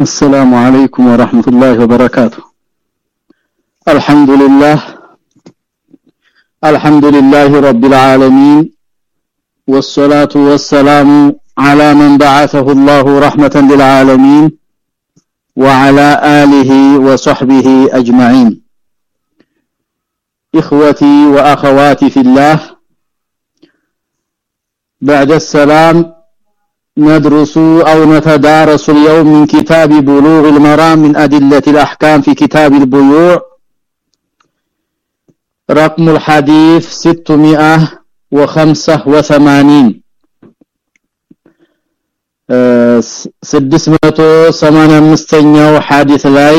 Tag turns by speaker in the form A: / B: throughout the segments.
A: السلام عليكم ورحمة الله وبركاته. الحمد لله. الحمد لله رب العالمين. والصلاة والسلام على من بعثه الله رحمة للعالمين وعلى آله وصحبه أجمعين. إخوتي وأخواتي في الله بعد السلام ندرس أو نتدارس اليوم من كتاب بلوغ المرام من أدلة الأحكام في كتاب البيوع رقم الحديث 685 685ኛው ሐዲስ ላይ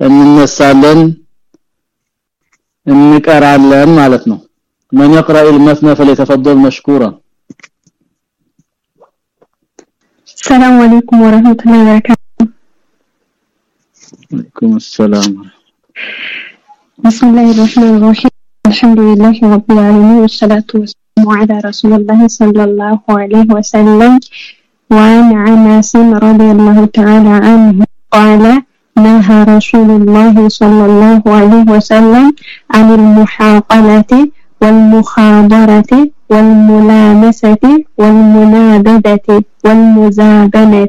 A: እንነሳለን እንቀራለን ማለት ነው من يقرأ المثنى فليتفضل مشكورا
B: السلام عليكم ورحمة الله وبركاته.
A: عليكم السلام.
B: بسم الله الرحمن الرحيم. الحمد لله رب العالمين والصلاة والسلام على رسول الله صلى الله عليه وسلم. وعن عناس رضي الله تعالى عنه قال نهى رسول الله صلى الله عليه وسلم عن المحاقلة والمخابرة والملامسة والمنابذة والمزابنة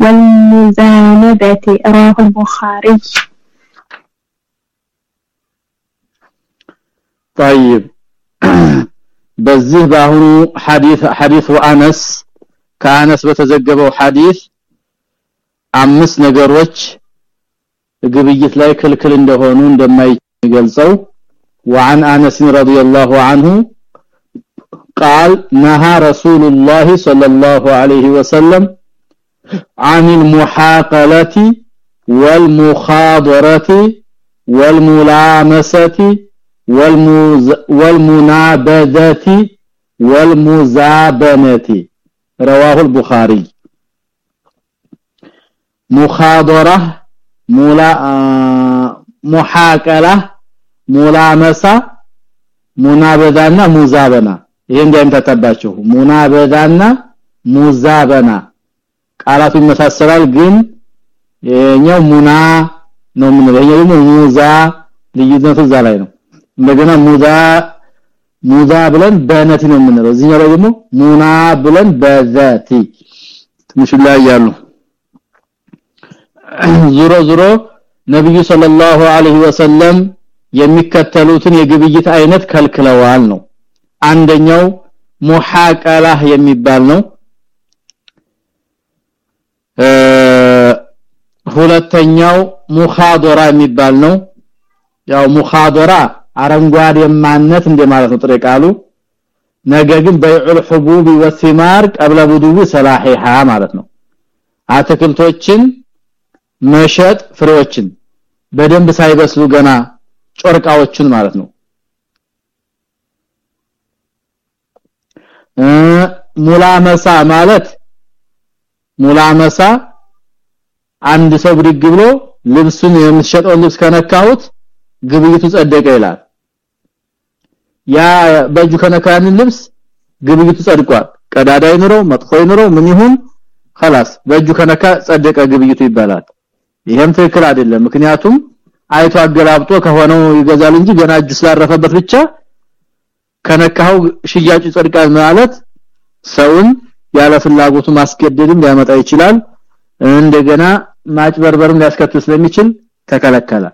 B: والمزانبة رواه البخاري
A: طيب በዚህ በአሁኑ ሐዲስ ሐዲሱ አነስ ከአነስ በተዘገበው ሐዲስ አምስት ነገሮች ግብይት ላይ ክልክል እንደሆኑ እንደማይገልጸው وعن أنس رضي الله عنه قال نهى رسول الله صلى الله عليه وسلم عن المحاقلة والمخاضرة والملامسة والمز والمنابذة والمزابنة. رواه البخاري. مخاضرة ملا محاكلة ሙላመሳ ሙናበዳና ሙዛበና። ይሄ እንደምታጣባችሁ ሙናበዳና ሙዛበና። ቃላቱ ይመሳሰላል ግን የኛው ሙና ነው ምን ነው ደግሞ ሙዛ ልዩነቱ እዛ ላይ ነው። እንደገና ሙዛ ሙዛ ብለን በነቲ ነው የምንለው። እዚህኛው ላይ ደግሞ ሙና ብለን በዛቲ ትንሽ ላይ ያሉ ዙሮ ዙሮ ነብዩ ሰለላሁ ዐለይሂ ወሰለም የሚከተሉትን የግብይት አይነት ከልክለዋል ነው። አንደኛው ሙሐቀላህ የሚባል ነው። ሁለተኛው ሙኻዶራ የሚባል ነው። ያው ሙኻዶራ አረንጓዴ ማነት እንደማለት ነው ጥሬ ቃሉ። ነገር ግን በይዑል ሁቡብ ወሲማር ቀብለ ቡዱብ ሰላሂሃ ማለት ነው። አትክልቶችን መሸጥ ፍሬዎችን በደንብ ሳይበስሉ ገና ጮርቃዎችን ማለት ነው ሙላመሳ ማለት ሙላመሳ አንድ ሰው ብድግ ብሎ ልብሱን የሚሸጠው ልብስ ከነካሁት ግብይቱ ጸደቀ ይላል ያ በእጁ ከነካን ልብስ ግብይቱ ጸድቋል ቀዳዳ ይኑረው መጥፎ ይኑረው ምን ይሁን خلاص በእጁ ከነካ ጸደቀ ግብይቱ ይባላል ይሄም ትክክል አይደለም ምክንያቱም አይቶ አገላብጦ ከሆነው ይገዛል እንጂ ገና እጁ ስላረፈበት ብቻ ከነካው ሽያጩ ጸድቃል ማለት ሰውን ያለ ፍላጎቱ ማስገደድም ሊያመጣ ይችላል። እንደገና ማጭበርበርም ሊያስከትል ስለሚችል ተከለከለ።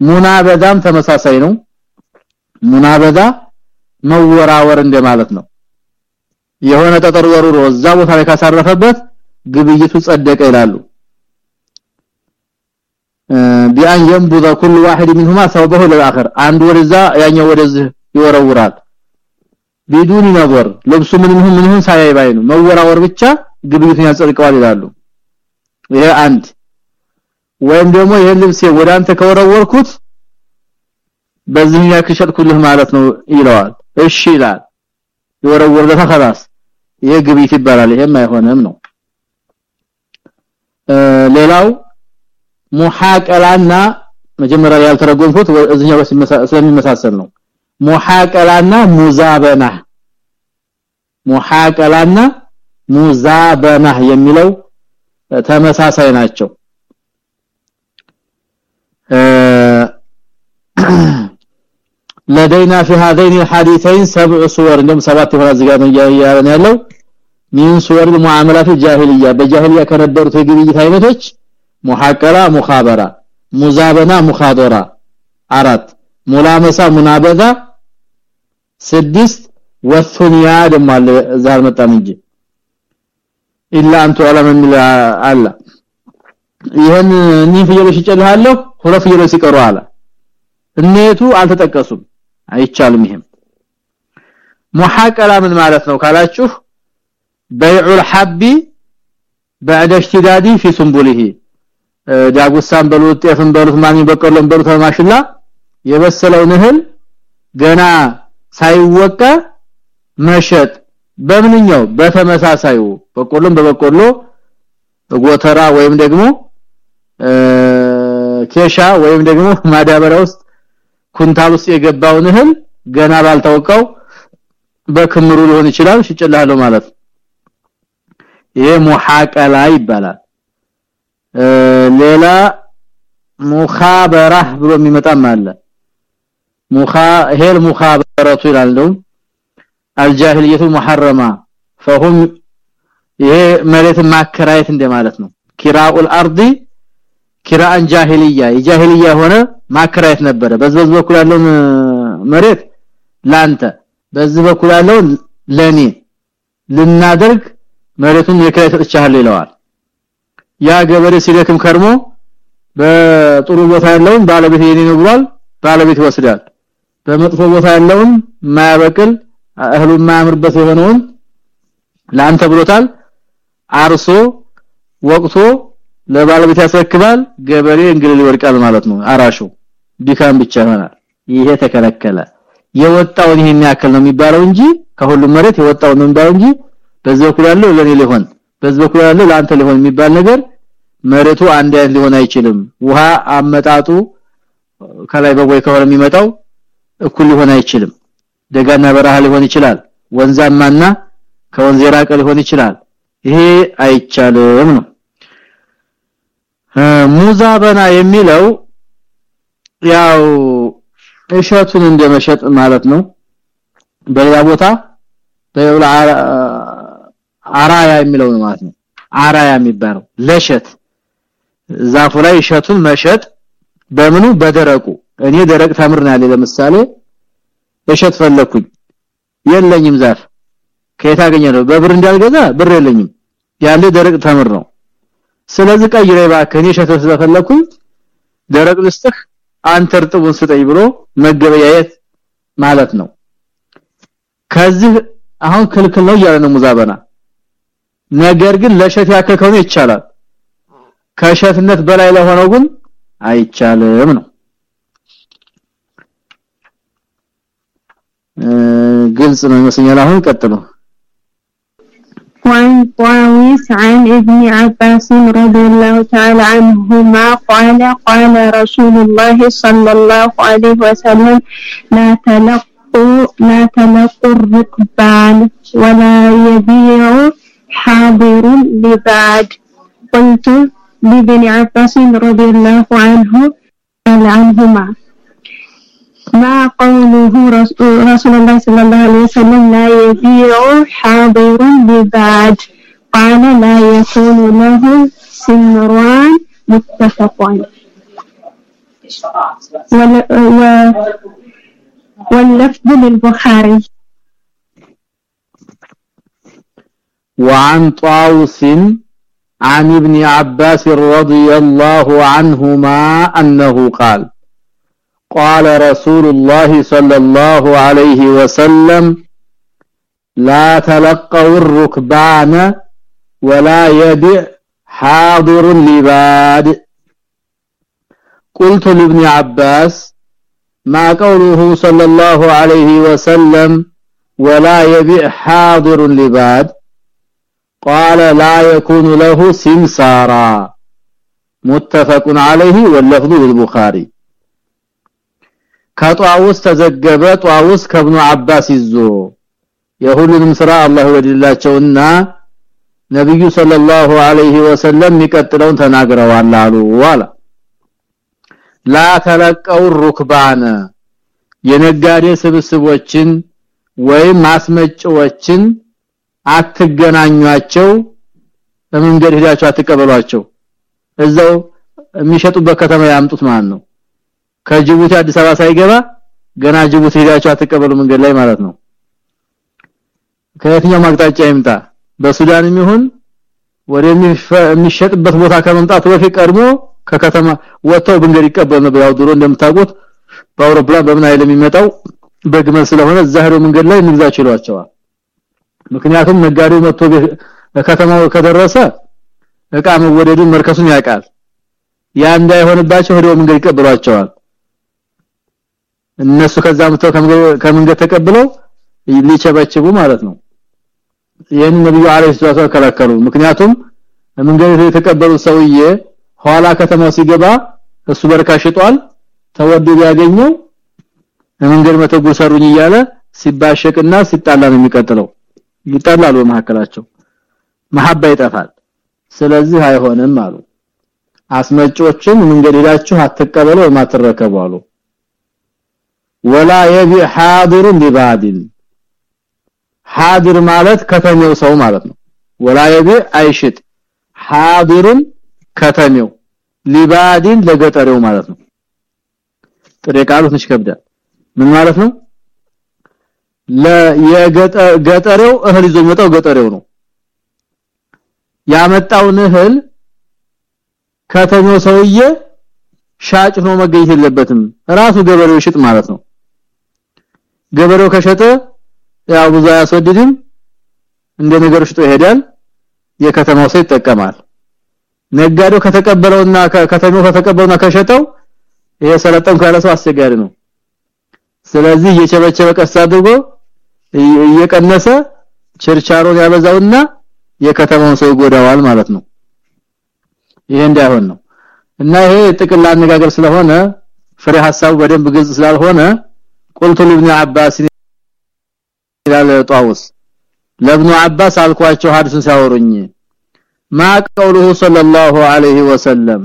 A: ሙናበዛም ተመሳሳይ ነው። ሙናበዛ መወራወር እንደማለት ነው። የሆነ ጠጠር ወሩሮ እዛ ቦታ ላይ ካሳረፈበት ግብይቱ ጸደቀ ይላሉ ቢአን ينبذ كل واحد منهما ثوبه للاخر አንዱ ወደዛ ያኛው ወደዚህ ይወረውራል ቢዱን ነበር ልብሱ ምን ምን ምን ሳያይ ባይ ነው መወራወር ብቻ ግብይቱን ያጸድቀዋል ይላሉ ይሄ አንድ ወይም ደግሞ ይሄን ልብስ ወደ አንተ ከወረወርኩት በዚህ ያክሸጥኩልህ ማለት ነው ይለዋል እሺ ይላል ይወረወርለታ خلاص ይሄ ግብይት ይባላል ይሄም አይሆንም ነው ሌላው ሙሐቀላና መጀመሪያ ያልተረጎምኩት እዚህኛው ስለሚመሳሰል ነው ሙሐቀላና ሙዛበና ሙሐቀላና ሙዛበና የሚለው ተመሳሳይ ናቸው لدينا في هذين الحديثين سبع صور እንደም ሰባት የሆነ ዝጋት ያያለን ያለው من صور المعاملات الجاهليه በጃሂልያ ከነበሩት የግብይት አይነቶች ሙሐቀራ ሙኻበራ ሙዛበና ሙኻደራ አራት ሙላመሳ ሙናበዛ ስድስት ወሱንያ ደሞ አለ እዛ አልመጣም እንጂ ኢላ አንቱ ዑለማ የሚል አለ ይሄን እኚህ ፍየሎች ይጨልሃለሁ ሁለት ፍየሎች ሲቀሩ አለ እነቱ አልተጠቀሱም አይቻልም ይሄም ሙሐቀላ ምን ማለት ነው ካላችሁ በይዑል ሐቢ بعد اشتدادي في سنبله ዳጉሳን በሉት ጤፍን በሉት ማን በቀሎም በሉት ማሽላ የበሰለውን እህል ገና ሳይወቃ መሸጥ። በምንኛው? በተመሳሳዩ በቆሎም በበቆሎ ጎተራ ወይም ደግሞ ኬሻ ወይም ደግሞ ማዳበሪያ ውስጥ ኩንታል ውስጥ የገባውን እህል ገና ባልታወቀው በክምሩ ሊሆን ይችላል። ሽጭላለሁ ማለት ይሄ ሙሐቀላ ይባላል ሌላ ሙኻበራህ ብሎ የሚመጣም አለ ሙኻ ሄል ሙኻበረቱ ይላል ነው አልጃሂልየቱ ሙሐረማ فهم ይሄ መሬት ማከራየት እንደማለት ነው ኪራኡል አርዲ ኪራአን ጃሂልያ የጃሂልያ ሆነ ማከራየት ነበረ በዚህ በኩል ያለውን መሬት ላንተ በዚህ በኩል ያለው ለኔ ልናደርግ መሬቱን የክራይ ሰጥቻለሁ ይለዋል ያ ገበሬ ሲደክም ከርሞ በጥሩ ቦታ ያለውን ባለቤት የኔ ነው ብሏል ባለቤት ይወስዳል። በመጥፎ ቦታ ያለውን ማያበቅል እህሉ ማያምርበት የሆነውን ላንተ ብሎታል። አርሶ ወቅቶ ለባለቤት ያስረክባል። ገበሬ እንግሊዝ ይወርቃል ማለት ነው። አራሹ ዲካም ብቻ ይሆናል። ይሄ ተከለከለ። የወጣውን ይሄን ያክል ነው የሚባለው እንጂ ከሁሉም መሬት የወጣው ነው የሚባለው እንጂ በዚህ በኩል ያለው ለኔ ሊሆን በዚህ በኩል ያለው ለአንተ ሊሆን የሚባል ነገር መሬቱ አንድ አይነት ሊሆን አይችልም። ውሃ አመጣጡ ከላይ በቦይ ከሆነ የሚመጣው እኩል ሊሆን አይችልም። ደጋና በረሃ ሊሆን ይችላል። ወንዛማና ከወንዝ የራቀ ሊሆን ይችላል። ይሄ አይቻልም ነው። ሙዛበና የሚለው ያው እሸቱን እንደመሸጥ ማለት ነው። በሌላ ቦታ በሌላ አራያ የሚለው ነው ማለት ነው። አራያ የሚባለው ለሸት። ዛፉ ላይ እሸቱን መሸጥ በምኑ? በደረቁ። እኔ ደረቅ ተምርና ያለ ለምሳሌ እሸት ፈለኩኝ። የለኝም ዛፍ። ከየት አገኛለሁ በብር እንዳልገዛ ብር የለኝም። ያለ ደረቅ ተምር ነው። ስለዚህ ቀይሬ ባከኔ እኔ እሸት ስለፈለኩኝ ደረቅ ልስጥህ አንተ እርጥቡን ስጠኝ ብሎ መገበያየት ማለት ነው። ከዚህ አሁን ክልክል ነው እያለ ነው ሙዛበና ነገር ግን ለሸት ያከል ከሆነ ይቻላል ከሸትነት በላይ ለሆነው ግን አይቻልም ነው ግልጽ ነው ይመስለኛል አሁን ቀጥሉ
B: وعن طاويس عن ابن عباس رضي الله تعالى عنهما قال قال رسول الله صلى الله عليه وسلم لا تلقوا لا تلقوا الركبان ولا يبيع حاضر لبعد. قلت لابن عباس رضي الله عنه عنهما ما قوله رسول الله صلى الله عليه وسلم لا يبيع حاضر ببعد قال لا يكون له سمران متفق. واللفظ للبخاري
A: وعن طاوس عن ابن عباس رضي الله عنهما أنه قال قال رسول الله صلى الله عليه وسلم لا تلقوا الركبان ولا يبع حاضر لباد. قلت لابن عباس ما قوله صلى الله عليه وسلم ولا يبيع حاضر لباد؟ قال لا يكون له سمسارا متفق عليه واللفظ للبخاري ከጧውስ ተዘገበ ጧውስ ከብኑ አባስ ይዞ የሁሉንም ስራ አላህ ወድላቸውና ነብዩ ሰለላሁ ዐለይሂ ወሰለም የሚቀጥለውን ተናግረዋል አሉ ዋላ ላ ተለቀው ሩክባነ የነጋዴ ስብስቦችን ወይም ማስመጭዎችን አትገናኟቸው በመንገድ ሄዳችሁ አትቀበሏቸው። እዛው የሚሸጡበት ከተማ ያምጡት ማለት ነው። ከጅቡቲ አዲስ አበባ ሳይገባ ገና ጅቡቲ ሄዳችሁ አትቀበሉ መንገድ ላይ ማለት ነው። ከየትኛው ማቅጣጫ ይምጣ። በሱዳንም ይሁን ወደ የሚሸጥበት ቦታ ከመምጣቱ በፊት ቀድሞ ከከተማ ወጥተው መንገድ ይቀበል ነበር። ያው ድሮ እንደምታውቁት በአውሮፕላን በምን አይል የሚመጣው በግመል ስለሆነ ሄዶ መንገድ ላይ ንግዛቸው ይሏቸዋል ምክንያቱም ነጋዴው መጥቶ ከተማው ከደረሰ እቃ መወደዱን መርከሱን ያውቃል። ያ እንዳይሆንባቸው ሄዶ መንገድ ይቀበሏቸዋል። እነሱ ከዛ መጥተው ከመንገድ ተቀብለው ሊቸበችቡ ማለት ነው። ይሄን ነብዩ አለይሂ ሰላቱ ከለከሉ። ምክንያቱም መንገድ የተቀበሉ ሰውዬ ኋላ ከተማው ሲገባ እሱ በርካ ሽጧል። ተወዶ ቢያገኘው መንገድ መተጉ ሰሩኝ እያለ ሲባሸቅና ሲጣላ ነው የሚቀጥለው ይጣላሉ መሐከላቸው መሐባ ይጠፋል። ስለዚህ አይሆንም አሉ። አስመጮችን መንገድ ሄዳችሁ አትቀበሉ የማትረከቡ አሉ። ولا يبع حاضر لباد። حاضر ማለት ከተሜው ሰው ማለት ነው። ولا يبع አይሽጥ። حاضر ከተሜው لباد ለገጠሬው ማለት ነው። ጥሬ ቃሉ ትንሽ ከብዳል ምን ማለት ነው? ለየገጠሬው እህል ይዞ የሚመጣው ገጠሬው ነው። ያመጣውን እህል ከተሜው ሰውዬ ሻጭ ሆኖ መገኘት የለበትም። ራሱ ገበሬው ይሽጥ ማለት ነው። ገበሬው ከሸጠ ያው ብዙ አያስወድድም። እንደ ነገር ሽጦ ይሄዳል። የከተማው ሰው ይጠቀማል። ነጋዴው ከተቀበለውና ከተማው ከተቀበለውና ከሸጠው ይሄ ሰለጠን ካለ ሰው አስቸጋሪ ነው። ስለዚህ እየቸበቸበ ቀስ አድርጎ እየቀነሰ ቸርቻሮን ያበዛውና የከተማውን ሰው ይጎዳዋል ማለት ነው። ይሄ እንዳይሆን ነው። እና ይሄ ጥቅል አነጋገር ስለሆነ ፍሬ ሐሳቡ በደንብ ግልጽ ስላልሆነ ቁልቱ ለብኑ አባስ ይላል ጣውስ ለብኑ አባስ አልኳቸው ሐዲስን ሲያወሩኝ ማ ሰለላሁ ዐለይሂ ወሰለም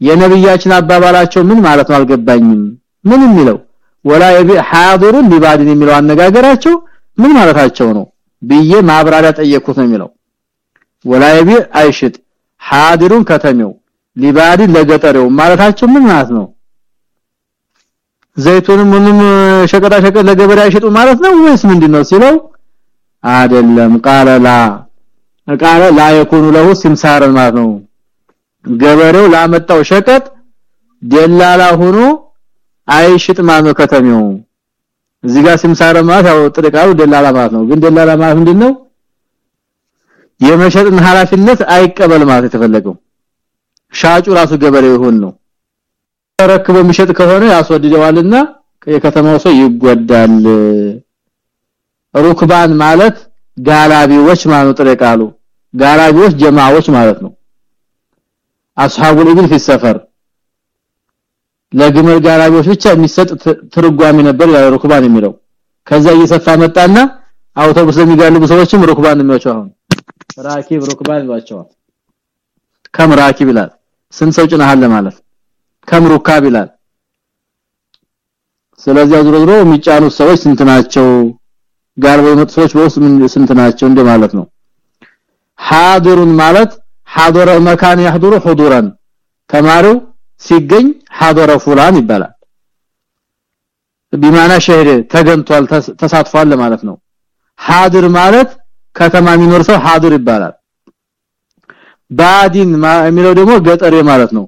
A: የነብያችን አባባላቸው ምን ማለት ነው አልገባኝም። ምን የሚለው ወላ የቢ ሐዲሩ ሊባድን የሚለው አነጋገራቸው ምን ማለታቸው ነው? ብዬ ማብራሪያ ጠየኩት ነው የሚለው። ወላይቢ አይሽጥ ሐዲሩን ከተሜው ሊባዲ ለገጠሬው ማለታቸው ምን ማለት ነው? ዘይቱንም ምንም ሸቀጣ ሸቀጥ ለገበሬ አይሽጡ ማለት ነው ወይስ ምንድነው ሲለው አይደለም ቃለ ላ። ቃለ ላ يكون له ሲምሳር ማለት ነው። ገበሬው ላመጣው ሸቀጥ ደላላ ሆኖ አይሽጥ ማለት እዚህ ጋር ሲምሳረ ማለት ያው ጥርቃው ደላላ ማለት ነው ግን ደላላ ማለት ምንድነው የመሸጥን ኃላፊነት አይቀበል ማለት የተፈለገው ሻጩ ራሱ ገበሬው ይሁን ነው ተረክቦ የሚሸጥ ከሆነ ያስወድደዋልና የከተማው ሰው ይጎዳል ሩክባን ማለት ጋላቢዎች ማለት ጥርቃሉ ጋላቢዎች ጀማዎች ማለት ነው አስሐቡል ኢብል في السفر ለግመል ጋራቢዎች ብቻ የሚሰጥ ትርጓሜ ነበር ያው ሩክባን የሚለው። ከዛ እየሰፋ መጣና አውቶቡስ ለሚጋልቡ ሰዎችም ሩክባን የሚሏቸው አሁን ራኪብ ሩክባን ይሏቸዋል። ከም ራኪብ ይላል። ስንት ሰው ጭነሃል ማለት ከም ሩካብ ይላል። ስለዚህ አዝሮ ዝሮ የሚጫኑት ሰዎች ስንት ናቸው? ጋልበው የመጡ ሰዎች በውስጥ ስንት ናቸው እንደማለት ነው። حاضر ማለት حضر መካን يحضر حضورا ተማሪው ሲገኝ حضر فلان ይባላል። بمعنى شهد ተገንቷል ተሳትፏል ማለት ነው። حضر ማለት ከተማ የሚኖር ሰው حضر ይባላል። باد የሚለው ደግሞ ገጠሬ ማለት ነው።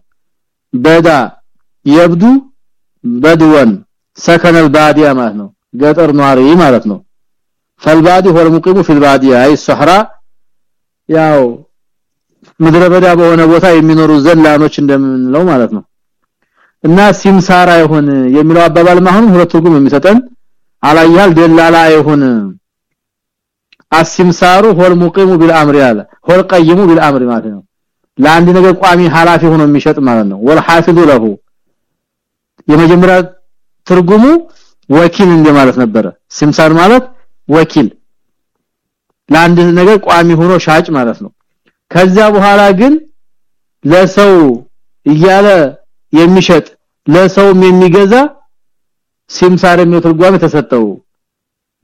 A: بدا يبدو بدوا سكن البادية ማለት ነው። ገጠር ኗሪ ማለት ነው። فالبادي هو المقيم في البادية أي صحراء ያው ምድረ በዳ በሆነ ቦታ የሚኖሩ ዘላኖች እንደምንለው ማለት ነው። እና سمسارا ይሁን የሚለው አባባል ማሁን ሁለት ትርጉም የሚሰጠን አላያል ደላላ ይሁን። السمسار هو المقيم بالأمر ያለ هو القيم بالأمر ማለት ነው። ለአንድ ነገር ቋሚ ሐላፊ ሆኖ የሚሸጥ ማለት ነው። والحافظ له። የመጀመሪያ ትርጉሙ ወኪል እንደማለት ነበረ። سمسار ማለት ወኪል። ለአንድ ነገር ቋሚ ሆኖ ሻጭ ማለት ነው ከዛ በኋላ ግን ለሰው እያለ የሚሸጥ ለሰውም የሚገዛ سمسار የሚለው ትርጓሜ ተሰጠው።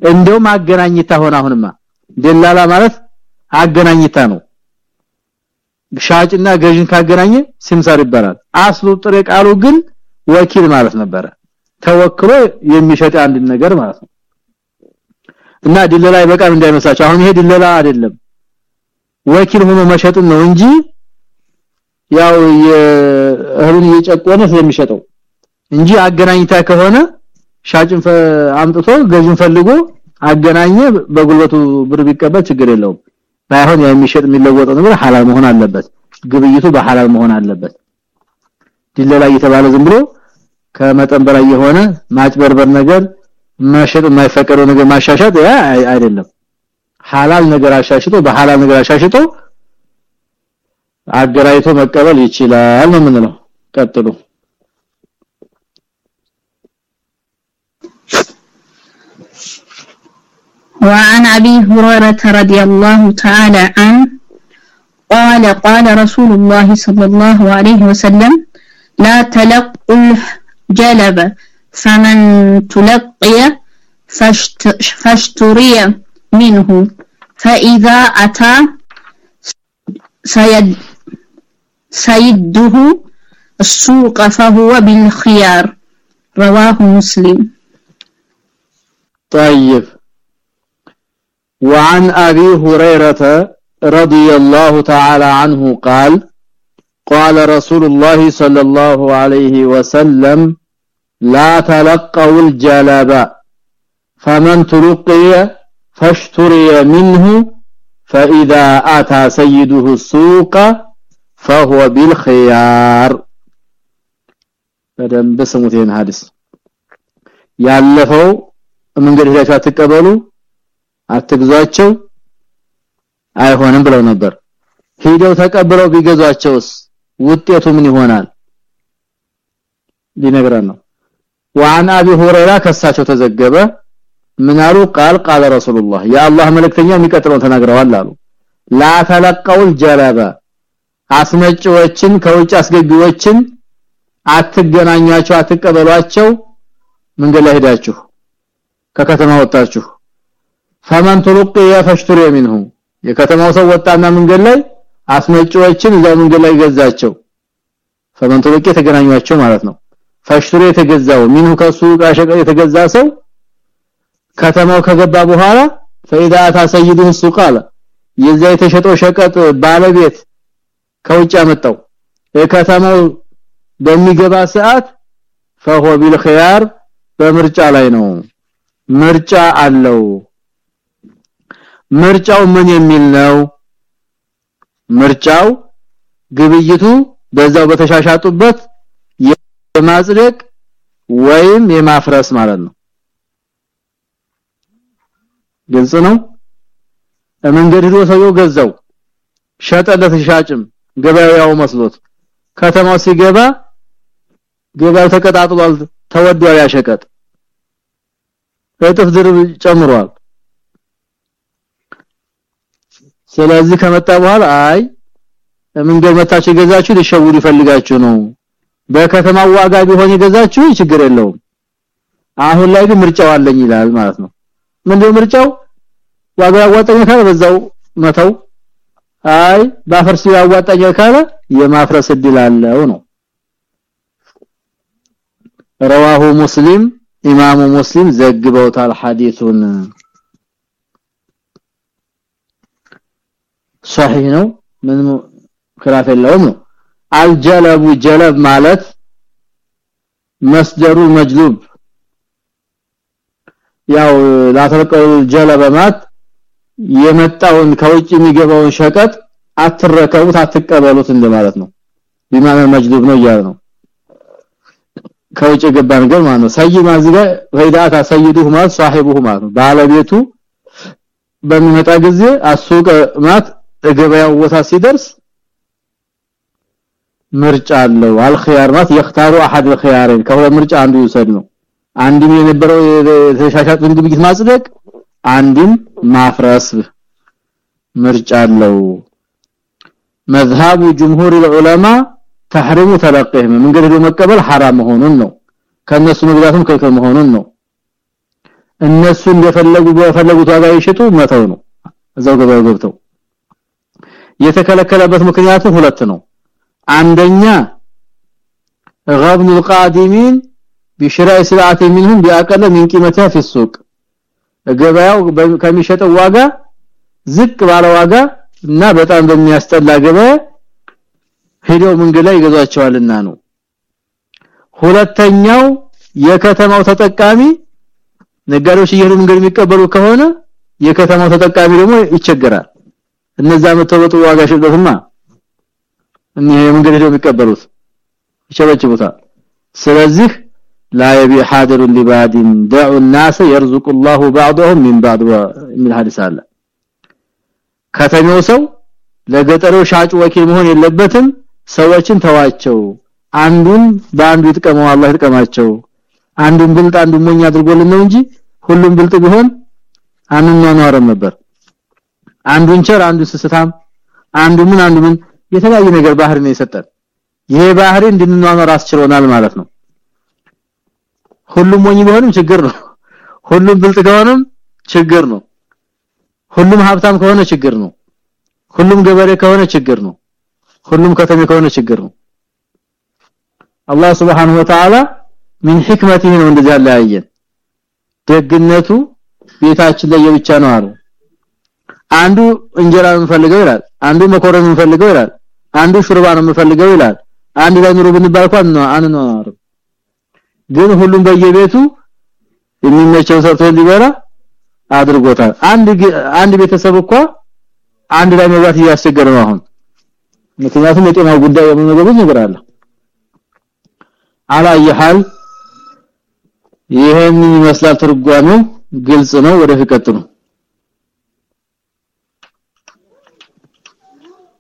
A: እንደውም አገናኝታ ሆነ አሁንማ ደላላ ማለት አገናኝታ ነው። ሻጭና ገዥን ካገናኘ سمسار ይባላል። አስሉ ጥሬ ቃሉ ግን ወኪል ማለት ነበረ። ተወክሎ የሚሸጥ አንድ ነገር ማለት ነው። እና ድለላ ይበቃል እንዳይመስላችሁ። አሁን ይሄ ድለላ አይደለም ወኪል ሆኖ መሸጥ ነው እንጂ ያው የእህሉን እየጨቆነ ስለሚሸጠው እንጂ አገናኝታ ከሆነ ሻጭን አምጥቶ ገዥን ፈልጎ አገናኘ በጉልበቱ ብር ቢቀበል ችግር የለውም። ባይሆን የሚሸጥ የሚለወጠው ነገር ሐላል መሆን አለበት። ግብይቱ በሐላል መሆን አለበት። ድለላ እየተባለ ዝም ብሎ ከመጠን በላይ የሆነ ማጭበርበር ነገር መሸጥ የማይፈቀደው ነገር ማሻሻጥ ያ አይደለም ሐላል ነገር አሻሽጦ በሐላል ነገር አሻሽጦ አገራይቶ መቀበል ይችላል ነው የምንለው ቀጥሉ
B: وعن ابي هريره رضي الله تعالى عنه قال قال رسول الله صلى الله عليه وسلم لا تلقوا الجلب فمن تلقي فاشتري منه. فإذا أتى سيد سيده السوق فهو بالخيار. رواه مسلم.
A: طيب. وعن أبي هريرة رضي الله تعالى عنه قال قال رسول الله صلى الله عليه وسلم لا تلقوا الجلب فمن تلقي فاشتري منه فإذا أتى سيده السوق فهو بالخيار በደንብ ስሙት ይሄን ሐዲስ ያለፈው መንገድ ሄዳችሁ አትቀበሉ አትግዟቸው አይሆንም ብለው ነበር ሄደው ተቀብለው ቢገዟቸውስ ውጤቱ ምን ይሆናል ሊነግረን ነው وعن ابي هريره ከሳቸው ተዘገበ ምን አሉ ቃል ቃል ረሱላህ የአላህ መልእክተኛ የሚቀጥለው ተናግረዋል አሉ ላ ተለቀውል ጀለበ አስመጪዎችን ከውጭ አስገቢዎችን አትገናኛቸው አትቀበሏቸው መንገድ ላይ ሄዳችሁ ከከተማ ወጣችሁ ፈመን ተለቀ ፈሽቱሩ منه የከተማው ሰው ወጣና መንገድ ላይ አስመጪዎችን እዛው መንገድ ላይ ገዛቸው ፈመን ተለቀ የተገናኟቸው ማለት ነው ፈሽቱሩ የተገዛው منه ከሱ ቃሸቀ የተገዛ ሰው ከተማው ከገባ በኋላ فاذا اتى سيده السوق قال የዛ የተሸጠው ሸቀጥ ባለቤት ከውጭ አመጣው የከተማው በሚገባ ሰዓት فهو بالخيار በምርጫ ላይ ነው ምርጫ አለው ምርጫው ምን የሚል ነው ምርጫው ግብይቱ በዛው በተሻሻጡበት የማጽደቅ ወይም የማፍረስ ማለት ነው ግልጽ ነው? መንገድ ሄዶ ሰው ገዛው። ሸጠለት ሻጭም ገበያው መስሎት። ከተማው ሲገባ ገበያው ተቀጣጥሏል ተወዷል ያሸቀጥ። እጥፍ ድርብ ጨምሯል። ስለዚህ ከመጣ በኋላ አይ መንገድ መታችሁ ገዛችሁ ሊሸውዱ ይፈልጋችሁ ነው። በከተማው ዋጋ ቢሆን ይገዛችሁ ችግር የለውም። አሁን ላይ ግን ምርጫው አለኝ ይላል ማለት ነው ምንድነው ምርጫው ዋጋ ያዋጣኝ ካለ በዛው መተው አይ ባፈርስ ያዋጣኝ ካለ የማፍረስ እድል አለው ነው رواه مسلم امام مسلم ዘግበውታል ሐዲሱን صحيح ነው ምን خلاف የለውም ነው አልጀለቡ ጀለብ ማለት መስደሩ መጅሉብ ያው ላተልቀል ጀለበማት የመጣውን ከውጭ የሚገባውን ሸቀጥ አትረከቡት አትቀበሉት እንደማለት ነው። ቢማነ መጅዱብ ነው ያለ ነው። ከውጭ የገባን ግን ማለት ነው። ሰይ ማዝገ ሰይዱሁ ማለት صاحبሁ ማለት ባለቤቱ በሚመጣ ጊዜ አሱቀ ማለት ገበያው ቦታ ሲደርስ ምርጫ አለው። አልخيار ማለት يختاروا احد الخيارين ከሁለት ምርጫ አንዱ ይውሰድ ነው። አንድም የነበረው የተሻሻጡን ግብይት ማጽደቅ አንድም ማፍረስ ምርጫ አለው مذهب جمهور العلماء تحريم تلقيهم من غير መቀበል حرام መሆኑን ነው ከነሱ መግዛትም ከልከል መሆኑን ነው እነሱ እንደፈለጉ በፈለጉት ዋጋ ይሽጡ መተው ነው እዛው ገበያው ገብተው የተከለከለበት ምክንያቱ ሁለት ነው አንደኛ غبن القادمين بشراء سلعه منهم باقل من قيمتها في السوق ገበያው ከሚሸጠው ዋጋ ዝቅ ባለ ዋጋ እና በጣም በሚያስጠላ ገበያ ሄደው መንገድ ላይ ይገዛቸዋልና ነው ሁለተኛው የከተማው ተጠቃሚ ነጋዴዎች እየሄዱ መንገድ የሚቀበሉ ከሆነ የከተማው ተጠቃሚ ደግሞ ይቸገራል እነዛ መተወጡ ዋጋ ሽጠቱማ እነዚህ መንገድ ሄደው የሚቀበሉት ይቸበችቡታል ስለዚህ لا يبي حاضر لباد دعوا الناس يرزق الله بعضهم من بعض من الحديث አለ ከተኛው ሰው ለገጠሩ ሻጭ ወኪል መሆን የለበትም ሰዎችን ተዋቸው አንዱን በአንዱ ይጥቀመው አላህ ይጥቀማቸው አንዱን ብልጥ አንዱን ሞኝ አድርጎልን ነው እንጂ ሁሉም ብልጥ ቢሆን አንኗኗርም ነበር አንዱን ቸር አንዱን ስስታም አንዱ ምን አንዱ ምን የተለያየ ነገር ባህሪ ነው የሰጠን ይሄ ባህሪ እንድንኗኗር አስችሎናል ማለት ነው ሁሉም ሞኝ ቢሆንም ችግር ነው። ሁሉም ብልጥ ከሆነም ችግር ነው። ሁሉም ሀብታም ከሆነ ችግር ነው። ሁሉም ገበሬ ከሆነ ችግር ነው። ሁሉም ከተሜ ከሆነ ችግር ነው። አላህ Subhanahu Wa Ta'ala ምን ህክመት ነው እንደዚህ ያለ ያየን? ደግነቱ ቤታችን ላይ የብቻ ነው አሉ። አንዱ እንጀራ የምፈልገው ይላል አንዱ መኮረኒ የምፈልገው ይላል አንዱ ሹርባ ነው የምፈልገው ይላል አንድ ላይ ኑሮ ብንባል እንኳን ነው አንኗር ግን ሁሉም በየቤቱ የሚመቸው ሰርቶ ሊበራ አድርጎታል አንድ አንድ ቤተሰብ እኮ አንድ ላይ መብራት እያስቸገረ ነው አሁን ምክንያቱም የጤናው ጉዳይ የምንገበዝ ነገር አለ አላ ይሐል ይሄን ይመስላል ትርጓሜው ግልጽ ነው ወደ ፍቀጥሉ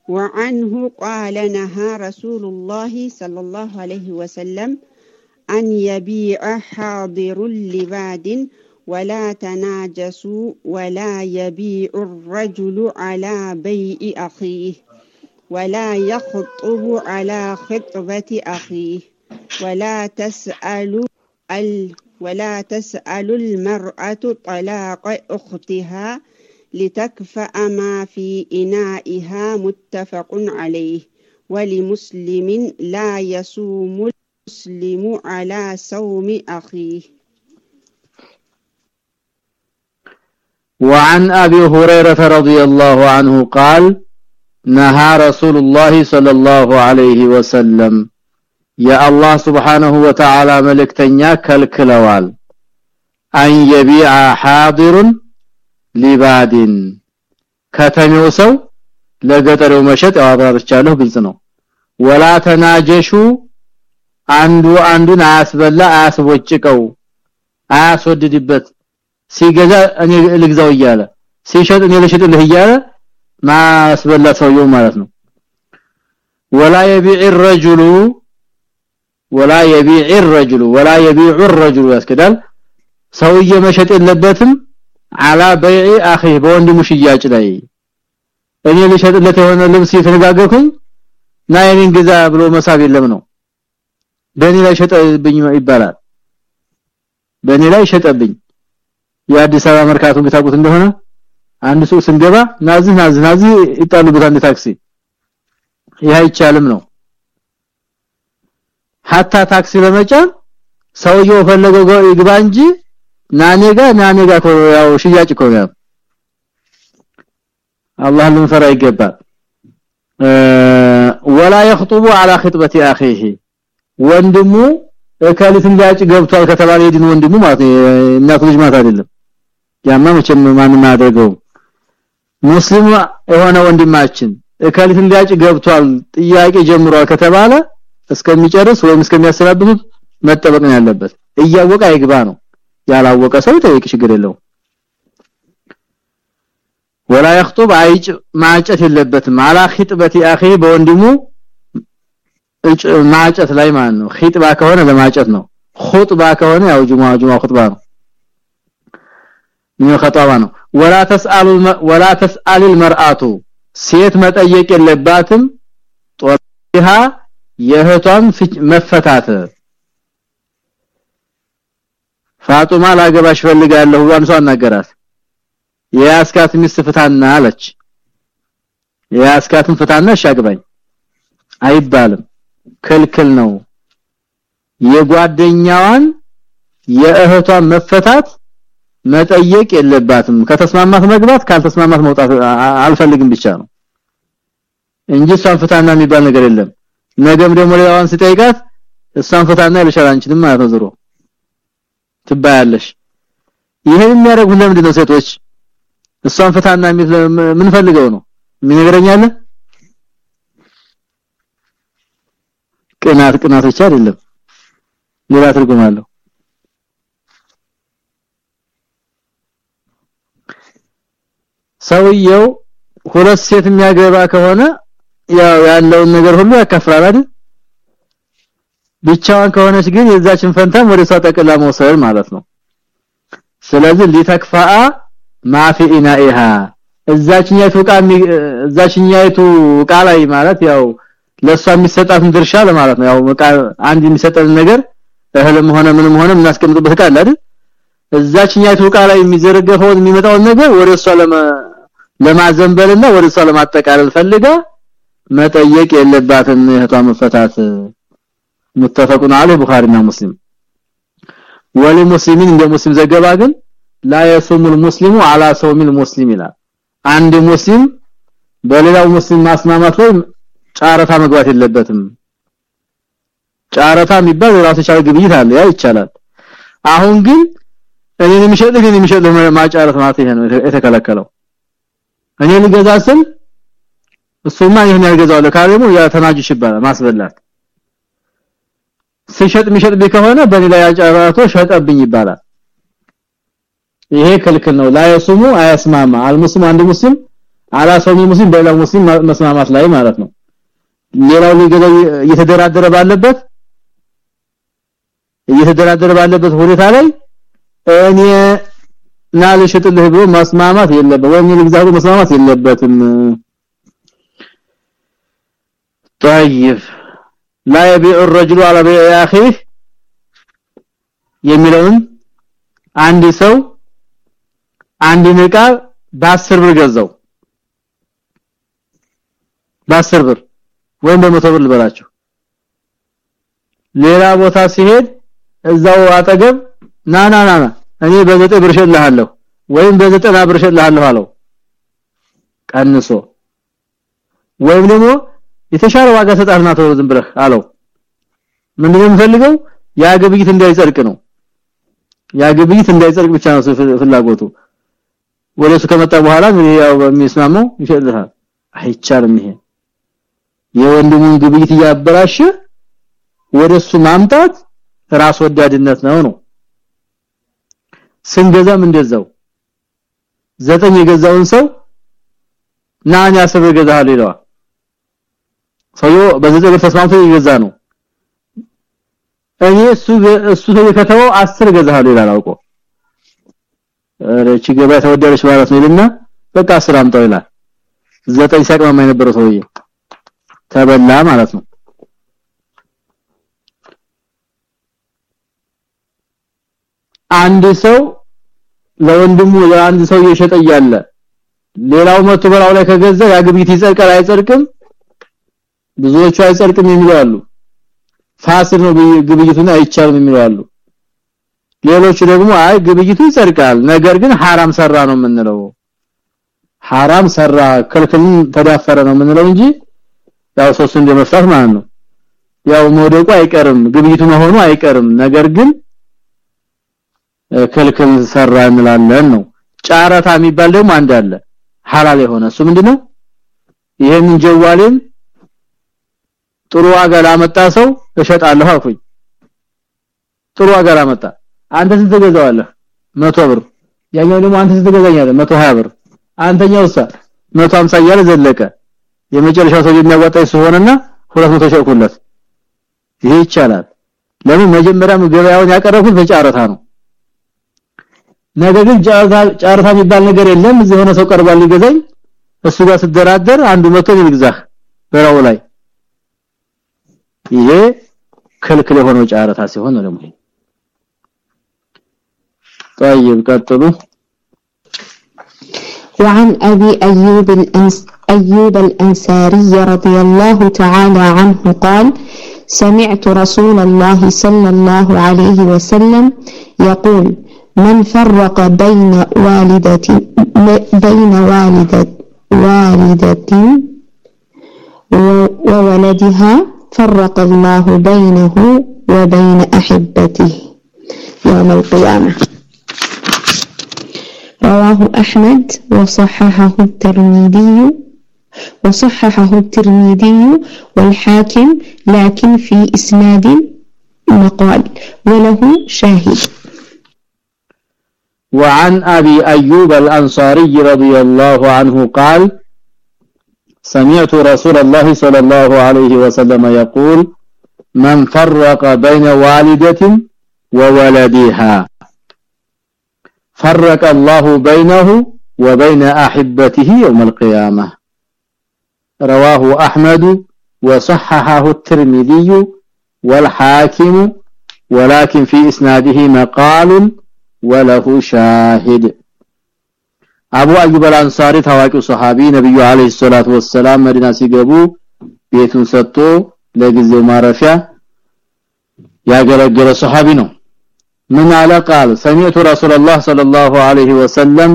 C: وعنه قال نهى رسول الله صلى الله عليه وسلم أن يبيع حاضر لباد ولا تناجسوا ولا يبيع الرجل على بيع أخيه ولا يخطب على خطبة أخيه ولا تسأل ال ولا تسأل المرأة طلاق أختها لتكفأ ما في إنائها متفق عليه ولمسلم لا يصوم المسلم على صوم أخيه
A: وعن أبي هريرة رضي الله عنه قال نهى رسول الله صلى الله عليه وسلم يا الله سبحانه وتعالى ملكتنيا كلكلوال أن يبيع حاضر لباد ከተሜው ሰው ለገጠሬው መሸጥ ያወራርቻለሁ ግልጽ ነው ወላ ተናጀሹ አንዱ አንዱን አያስበላ አያስቦጭቀው አያስወድድበት ሲገዛ እኔ ልግዛው እያለ ሲሸጥ እኔ ልሽጥልህ እያለ ማስበላ ሰውየው ማለት ነው ወላ يبيع الرجل ولا يبيع الرجل ولا يبيع الرجل ያስከዳል ሰውዬ መሸጥ የለበትም على بيع اخيه በወንድሙ ሽያጭ ላይ እኔ ልሸጥለት የሆነ ልብስ የተነጋገርኩኝ ና የኔን ግዛ ብሎ መሳብ የለም ነው በእኔ ላይ ሸጠብኝ ይባላል በእኔ ላይ ሸጠብኝ የአዲስ አበባ መርካቶ የምታውቁት እንደሆነ አንድ ሱቅ ስንገባ ናዝህ ናዝህ ናዝህ ይጣሉበት አንድ ታክሲ ይህ አይቻልም ነው ሀታ ታክሲ ለመጫን ሰውየው ፈለገው ይግባ እንጂ ናኔጋ ናኔጋ ያው ሽያጭ እኮ ነው አላህ ልንፈራ ይገባል ወላ يخطب على خطبه اخيه ወንድሙ እከሊትን ሊያጭ ገብቷል ከተባለ የዲን ወንድሙ ማለት እናቱ ልጅ ማለት አይደለም ያማ መቼም ማንም አደረገው ሙስሊም የሆነ ወንድማችን እከሊትን ሊያጭ ገብቷል ጥያቄ ጀምሯል ከተባለ እስከሚጨርስ ወይም እስከሚያሰናብቱት መጠበቅ ነው ያለበት እያወቀ አይግባ ነው ያላወቀ ሰው ጠይቅ ችግር የለው ወላ يخطب አይጭ ማጨት የለበትም አላ ኺጥበቲ አኺ በወንድሙ ማጨት ላይ ማለት ነው። ኺጥባ ከሆነ ለማጨት ነው። ኹጥባ ከሆነ ያው ጁማ ጁማ ኹጥባ ነው። ምን ኸጣባ ነው። ወላ ተስአሉ ወላ ሴት መጠየቅ የለባትም። ጦሪሃ የእህቷን መፈታት። ፋጡማ ላገባሽ ፈልጋለሁ ብሏን ሰው የያስካት ሚስት ፍታና አለች። የያስካትን ፍታና ሻግባኝ አይባልም። ክልክል ነው። የጓደኛዋን የእህቷን መፈታት መጠየቅ የለባትም። ከተስማማት መግባት ካልተስማማት መውጣት አልፈልግም ብቻ ነው እንጂ እሷን ፍታና የሚባል ነገር የለም። ነገም ደግሞ ሌላዋን ሲጠይቃት እሷን ፍታና ይልሻል አንቺንም ማለት ነው ዝሮ ትባያለሽ። ይሄን የሚያደርጉት ለምንድን ነው ሴቶች? እሷን ምን ፈልገው ነው? ምን ቅናት ብቻ አይደለም። ሌላ ትርጉም አለው። ሰውየው ሁለት ሴት የሚያገባ ከሆነ ያው ያለውን ነገር ሁሉ ያካፍላል አይደል? ብቻዋን ከሆነች ግን የዛችን ፈንታም ወደ ሰው ጠቅላ መውሰድ ማለት ነው። ስለዚህ ሊተክፋአ ማፊ ኢናኢሃ እዛችኛይቱ ቃ እዛችኛይቱ ቃ ላይ ማለት ያው ለሷ የሚሰጣትን ድርሻ ለማለት ነው ያው አንድ የሚሰጠን ነገር እህልም ሆነ ምንም ሆነ እናስቀምጥበት ቃል አይደል እዛችኛይቱ ቃ ላይ የሚዘረገፈውን የሚመጣውን ነገር ወደ እሷ ለማዘንበልና ወደ እሷ ለማጠቃለል ፈልጋ መጠየቅ የለባትም እህቷ መፈታት متفقون عليه ቡኻሪና ሙስሊም ወለሙስሊሚን እንደ ሙስሊም ዘገባ ግን لا يصوم المسلم على صوم المسلم ይላል አንድ ሙስሊም በሌላው ሙስሊም ማስማማት ላይ ጫረታ መግባት የለበትም። ጫረታ የሚባል ራሱ ቻለ ግብይት አለ ያ ይቻላል። አሁን ግን እኔን የሚሸጥህ እኔን የሚሸጥህ ማጫረት ማለት ይሄ ነው የተከለከለው። እኔ ልገዛ ስል እሱማ ይሄን ያልገዛው ለካሪሙ ያ ተናጅሽ ይባላል ማስበላት። ሲሸጥ የሚሸጥ ከሆነ በኔ ላይ ያጫራቶ ሸጠብኝ ይባላል። ይሄ ክልክል ነው። ላይ የሱሙ አያስማማ። አልሙስሊም አንድ ሙስሊም አላ ሙስሊም በሌላ ሙስሊም መስማማት ላይ ማለት ነው ሌላው ሊገዛ እየተደራደረ ባለበት እየተደራደረ ባለበት ሁኔታ ላይ እኔ ና ልሽጥልህ ብሎ መስማማት የለበትም ወይም ልግዛው መስማማት የለበትም طيب لا يبيع الرجل على بيع اخيه የሚለውን አንድ ሰው አንድ ዕቃ በ10 ብር ገዛው በ10 ብር ወይም በ100 ብር ልበላችሁ። ሌላ ቦታ ሲሄድ እዛው አጠገብ ና ና ና እኔ በዘጠኝ ብር ሸልሃለሁ ወይም በዘጠና ብር ሸልሃለሁ አለው። ቀንሶ ወይም ደግሞ የተሻለ ዋጋ ሰጣልና ተው ዝም ብለህ አለው። ምንድነው የሚፈልገው ያ ግብይት እንዳይጸድቅ ነው። ያ ግብይት እንዳይጸድቅ ብቻ ነው ፍላጎቱ። ወደሱ ከመጣ በኋላ ያው በሚስማማው ይሸልሃል። አይቻልም ይሄ የወንድሙን ግብይት እያበላሸ ወደሱ ማምጣት ራስ ወዳድነት ነው ነው። ስንገዛም እንደዛው። ዘጠኝ የገዛውን ሰው ናኛ ሰበ ገዛሃል ይለዋል። ሰውየው በዘጠኝ ተስማምቶ ይገዛ ነው። እኔ እሱ እሱ ከተወው 10 ገዛሃል ይላል አውቆ። እረቺ ገበያ ተወደደች ማለት ነው ይልና በቃ 10 አምጣው ይላል። ዘጠኝ ሳቅማማ የነበረው ሰውዬ ተበላ ማለት ነው አንድ ሰው ለወንድሙ ለአንድ ሰው እየሸጠ እያለ ሌላው መቶ በላው ላይ ከገዛ ያ ግብይት ይጸድቃል አይጸድቅም ብዙዎቹ አይጸድቅም የሚሉ አሉ ፋስር ነው ግብይቱን አይቻልም የሚሉ አሉ ሌሎቹ ደግሞ አይ ግብይቱ ይጸድቃል ነገር ግን حرام ሰራ ነው የምንለው حرام ሰራ ክልክልን ተዳፈረ ነው የምንለው እንጂ ያው ሶስት እንደመፍታት ማለት ነው። ያው መውደቁ አይቀርም ግብይቱ መሆኑ አይቀርም። ነገር ግን ክልክል ሰራ እንላለን ነው። ጫረታ የሚባል ደግሞ አንድ አለ ሐላል የሆነ እሱ ምንድነው? ይሄንን ጀዋሌን ጥሩ ዋጋ ላመጣ ሰው እሸጣለሁ አልኩኝ። ጥሩ ዋጋ ላመጣ። አንተ ስንት ትገዛዋለህ? 100 ብር። ያኛው ደግሞ አንተ ስንት ትገዛኛለህ? 120 ብር። አንተኛውሳ 150 እያለ ዘለቀ የመጨረሻው ሰው የሚያዋጣው ሲሆንና 200 ሸኩለት ይሄ ይቻላል ለምን መጀመሪያም ገበያውን ያቀረብኩት በጫረታ ነው ነገር ግን ጫረታ ጫረታ የሚባል ነገር የለም እዚህ ሆነ ሰው ቀርቧል ሊገዛኝ እሱ ጋር ሲደራደር አንዱ መቶ ይግዛህ በራው ላይ ይሄ ክልክል የሆነው ጨረታ ሲሆን ነው ደግሞ طيب ቀጥሉ
D: وعن أبي أيوب الأنس أيوب الأنساري رضي الله تعالى عنه قال سمعت رسول الله صلى الله عليه وسلم يقول من فرق بين والدة بين والدة والدة وولدها فرق الله بينه وبين أحبته يوم القيامة. رواه أحمد وصححه الترمذي وصححه الترمذي والحاكم لكن في إسناد مقال وله شاهد.
A: وعن أبي أيوب الأنصاري رضي الله عنه قال سمعت رسول الله صلى الله عليه وسلم يقول من فرق بين والدة وولدها فرق الله بينه وبين أحبته يوم القيامة. رواه أحمد وصححه الترمذي والحاكم ولكن في إسناده مقال وله شاهد አቡ አዩብ አልአንሳሪ ታዋቂው ሱሐቢ ነብዩ አለይሂ ሰላቱ ወሰለም መዲና ሲገቡ ቤቱን ሰጥቶ ለጊዜው ማረፊያ ያገለገለ ሱሐቢ ነው ምን አለ ቃል ሰሚዕቱ ረሱላህ ሰለላሁ ዐለይሂ ወሰለም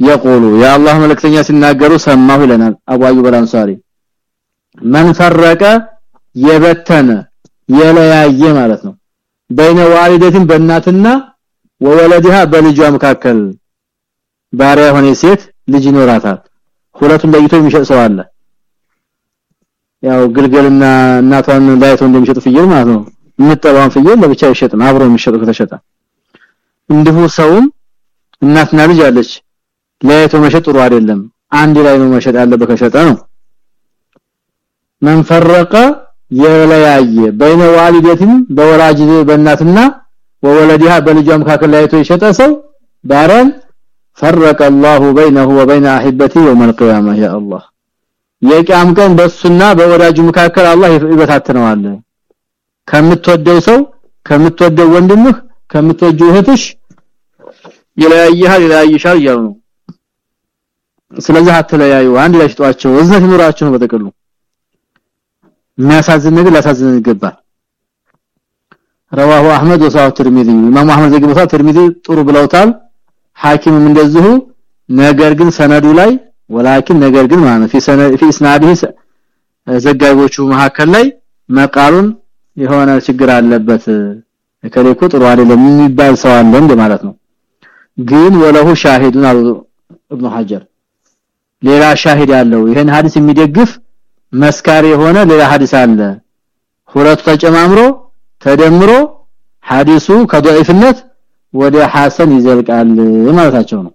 A: يقول يا الله መልእክተኛ ሲናገሩ ሰማሁ ይለናል አቡ አዩብ አልአንሳሪ من فرق የበተነ የለያየ ማለት ነው በይነ ዋሊደትን በእናትና ወወለዲሃ በልጇ መካከል ባሪያ ሆነ ሴት ልጅ ይኖራታል ሁለቱን ለይቶ የሚሸጥ ሰው አለ ያው ግልገልና እናቷን ላይቶ እንደሚሸጥ ፍየል ማለት ነው የምትጠባውን ፍየል ለብቻ ይሸጥና አብሮ የሚሸጡ ከተሸጠ እንዲሁ ሰውም እናትና ልጅ አለች ለይቶ መሸጥ ጥሩ አይደለም አንድ ላይ ነው መሸጥ ያለበት ከሸጠ ነው መንፈረቀ የለያየ በይነ ዋሊደትን በወላጅ በእናትና ወወለዲሃ በልጇ መካከል ላይቶ የሸጠ ሰው ባሪያን فرق الله بينه وبين احبته يوم القيامه يا الله የቂያም ቀን በሱና በወዳጁ መካከል አላህ ይበታተነዋል ከምትወደው ሰው ከምትወደው ወንድምህ ከምትወጂው እህትሽ ይለያይሃል ይለያይሻል ያው ነው ስለዚህ አትለያዩ አንድ ላይ ሽጧቸው እዝነት ይኖራችሁ በተቀሉ የሚያሳዝን ነገር ላሳዝን ይገባል رواه احمد وصححه الترمذي امام احمد ዘግቦታል ትርሚዚ ጥሩ ብለውታል ሐኪምም እንደዚሁ ነገር ግን ሰነዱ ላይ ወላኪን ነገር ግን ማለት في سند في اسناده ዘጋቢዎቹ መካከል ላይ መቃሉን የሆነ ችግር አለበት ከሌኩ ጥሩ አይደለም የሚባል ሰው አለ እንደማለት ነው ግን ወለሁ ሻሂዱን አሉ ኢብኑ ሐጀር ሌላ ሻሂድ አለው ይሄን ሐዲስ የሚደግፍ መስካሪ የሆነ ሌላ ሐዲስ አለ። ሁለቱ ተጨማምሮ ተደምሮ ሐዲሱ ከضعيفነት ወደ ሐሰን ይዘልቃል ማለታቸው ነው።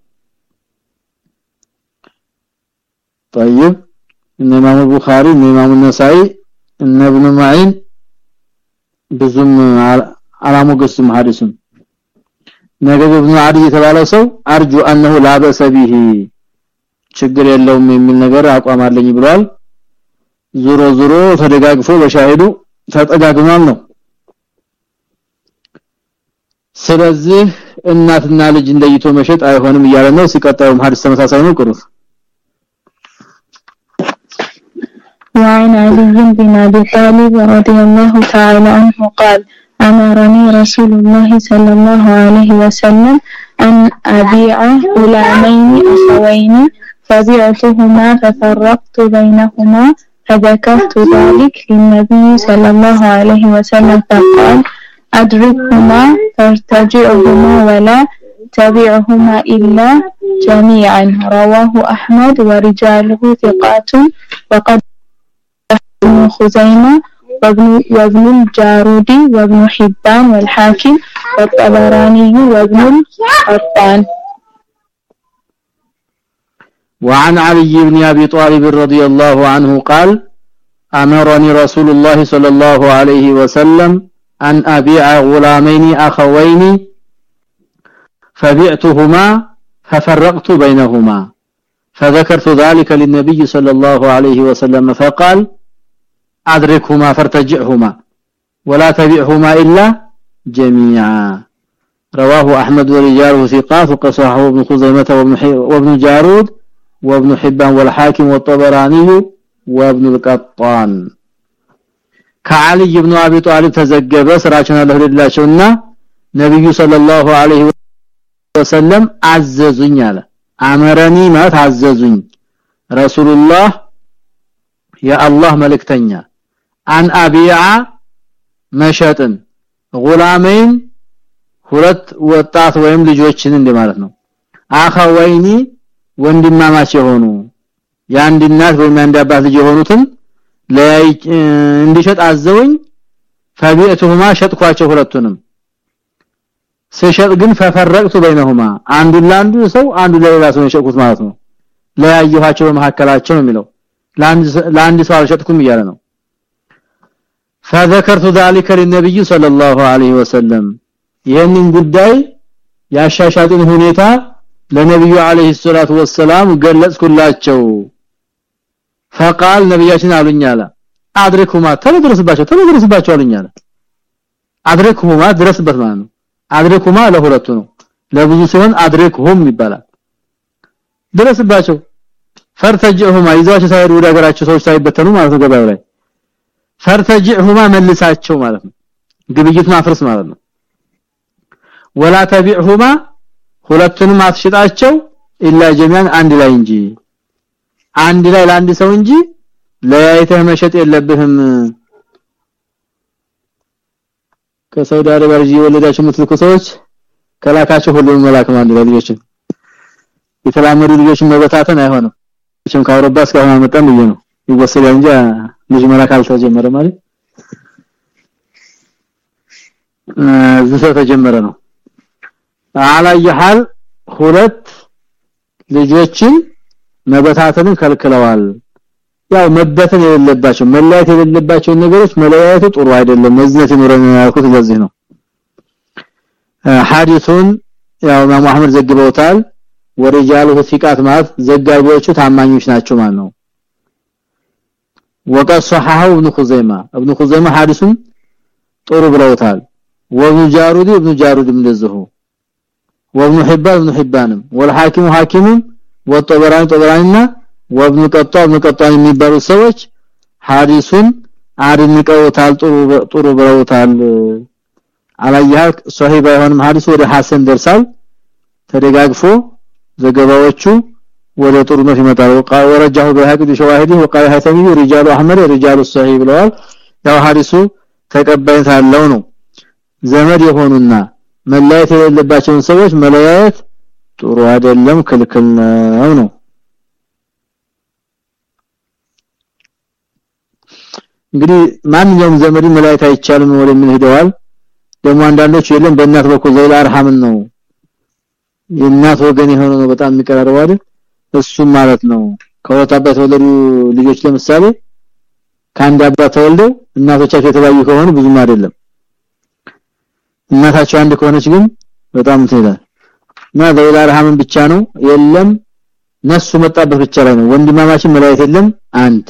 A: طيب ኢማሙ ቡኻሪ ኢማሙ ነሳኢ ኢብኑ ማኢን ብዙም አላሞገሱም ሐዲሱን ነገር ግን ኢብኑ አዲ የተባለው ሰው አርጁ انه ላበሰ باس ችግር የለውም የሚል ነገር አቋም አለኝ ብሏል ዙሮ ዙሮ ተደጋግፎ በሻሂዱ ተጠጋግሟል ነው ስለዚህ እናትና ልጅ እንደይቶ መሸጥ አይሆንም እያለ ነው ሲቀጣው ሐዲስ ተመሳሳይ ነው ቅሩስ
B: وعن علي بن ابي طالب رضي الله تعالى عنه قال امرني رسول الله صلى الله عليه وسلم ان ابيع غلامين اخوين فبعتهما ففرقت بينهما فذكرت ذلك للنبي صلى الله عليه وسلم فقال أدركهما فارتجعهما ولا تبعهما إلا جميعا. رواه أحمد ورجاله ثقات وقد ابن خزيمة وابن, وابن الجارودي وابن حبان والحاكم والطبراني وابن القطان.
A: وعن علي بن أبي طالب رضي الله عنه قال أمرني رسول الله صلى الله عليه وسلم أن أبيع غلامين أخوين فبعتهما ففرقت بينهما. فذكرت ذلك للنبي صلى الله عليه وسلم فقال أدركهما فارتجعهما ولا تبعهما إلا جميعا. رواه أحمد ورجاله ثقات وقصحه ابن خزيمة وابن وابن جارود. وابن حبان والحاكم والطبراني وابن القطان ከዓሊ ኢብኑ አቢ ጣሊብ ተዘገበ ስራችን አለህላቸውና ነብዩ ሰለላሁ ዐለይሂ ወሰለም አዘዙኝ አለ አመረኒ ማለት አዘዙኝ ረሱልላህ የአላህ መልእክተኛ አን አቢያ መሸጥን ጉላመይን ሁለት ወጣት ወይም ልጆችን እንደማለት ነው አኸወይኒ ወንድማማች የሆኑ የአንድ እናት ወይም የአንድ አባት ልጅ የሆኑትን ለያይ እንዲሸጥ አዘውኝ ፈቢእቱሁማ ሸጥኳቸው ሁለቱንም ስሸጥ ግን ፈፈረቅቱ በይነሁማ አንዱ ለአንዱ ሰው አንዱ ለሌላ ሰው የሸጥኩት ማለት ነው ለያየኋቸው በመሐከላቸው ነው የሚለው ለአንድ ለአንድ ሰው አልሸጥኩም እያለ ነው فذكرت ذلك للنبي صلى الله عليه وسلم ይህንን ጉዳይ ያሻሻጡን ሁኔታ ለነብዩ አለይሂ ሰላቱ ወሰላም ገለጽኩላቸው فقال ነብያችን አሉኝ አለ አድርኩማ ተደረስባቸው ተደረስባቸው አሉኝ አለ አድርኩማ ድረስበት ማለት ነው አድርኩማ ለሁለቱ ነው ለብዙ ሲሆን አድርኩሁም ይባላል ድረስባቸው ፈርተጅሁማ ይዟቸው ሳይሄዱ ወደ ሀገራቸው ሰዎች ሳይበተኑ ማለት ነው ገበያው ላይ ፈርተጅሁማ መልሳቸው ማለት ነው ግብይት ማፍረስ ማለት ነው ወላ ተቢዕሁማ ሁለቱንም አትሽጣቸው ኢላ ጀሚያን አንድ ላይ እንጂ። አንድ ላይ ለአንድ ሰው እንጂ ለያይተህ መሸጥ የለብህም። ከሳውዲ አረቢያ ልጅ የወለዳችሁ የምትልኩ ሰዎች ከላካቸው ሁሉም መላክ ነው ልጆችን። የተላመዱ ልጆችን መበታተን አይሆንም። እችም ከአውሮፓ እስካሁን አመጣም ብዬ ነው። ይወሰዳል እንጂ ልጅ መላክ አልተጀመረ ማለት እዚህ ተጀመረ ነው አላየሃል ሁለት ልጆችን መበታተንን ከልክለዋል። ያው መበተን የሌለባቸው መለያየት የሌለባቸው ነገሮች መለያየቱ ጥሩ አይደለም። መዝነት ይኖረን ያልኩት ለዚህ ነው። ሐዲሱን ያው ማህመድ ዘግበውታል። ወሪጃሉ ሲቃት ማለት ዘጋቢዎቹ ታማኞች ናቸው ማለት ነው። وقد صححه ابن خزيمه ابن خزيمه حادثን ጥሩ ብለውታል። ወብኑ ጃሩዲ ابن ጃሩዲ እንደዚሁ። وابن حبان ابن حبانم والحاكم حاكمም ወጠበራኒ ጠበራኒና ወብኑ ቀጣ ብኑ ቀጣ የሚባሉ ሰዎች ሐዲሱን አድንቀውታል ጥሩ ጥሩ ብለውታል። አላያህ ሷሂህ ባይሆንም ሐዲሱ ወደ ሐሰን ደርሳል። ተደጋግፎ ዘገባዎቹ ወደ ጥሩነት ይመጣሉ። ቃል ወረጃሁ በሐዲስ ሸዋሂዲ وقال هاتمي رجال احمد رجال الصحيح ብለዋል። ያው ሐዲሱ ተቀባይነት አለው ነው። ዘመድ የሆኑና መለያየት የሌለባቸውን ሰዎች መለያየት ጥሩ አይደለም ክልክል ነው ነው። እንግዲህ ማንኛውም ዘመድ መለያየት አይቻልም ወደ ምን ሄደዋል? ደግሞ አንዳንዶች የለም በእናት በኩል ዘይል አርሐምን ነው። የእናት ወገን የሆነ ነው በጣም የሚቀራረው አይደል? እሱም ማለት ነው። አባት የተወለዱ ልጆች ለምሳሌ ከአንድ አባት ተወልደው እናቶቻቸው የተለያዩ ከሆኑ ብዙም አይደለም እናታቸው አንድ ከሆነች ግን በጣም ትይላል እና ዘይል አርሐምን ብቻ ነው የለም ነሱ መጣበት ብቻ ላይ ነው። ወንድማማችን መለያየት የለም አንድ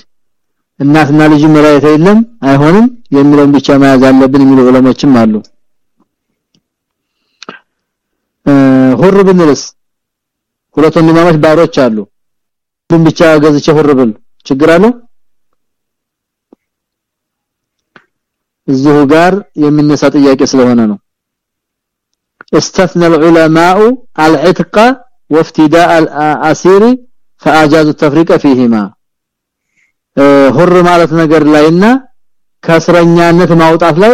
A: እናትና ልጅ መለያየት የለም አይሆንም የሚለውን ብቻ መያዝ አለብን የሚሉ ዑለሞችም አሉ። ሁር ብንልስ? ሁለት ወንድማማች ባሮች አሉ። ሁሉም ብቻ ገዝቼ ሁር ብል ችግር አለው? እዚሁ ጋር የሚነሳ ጥያቄ ስለሆነ ነው استثنى العلماء العتق وافتداء الاسير فاجازوا التفريق فيهما ሁር ማለት ነገር ላይና ከስረኛነት ማውጣት ላይ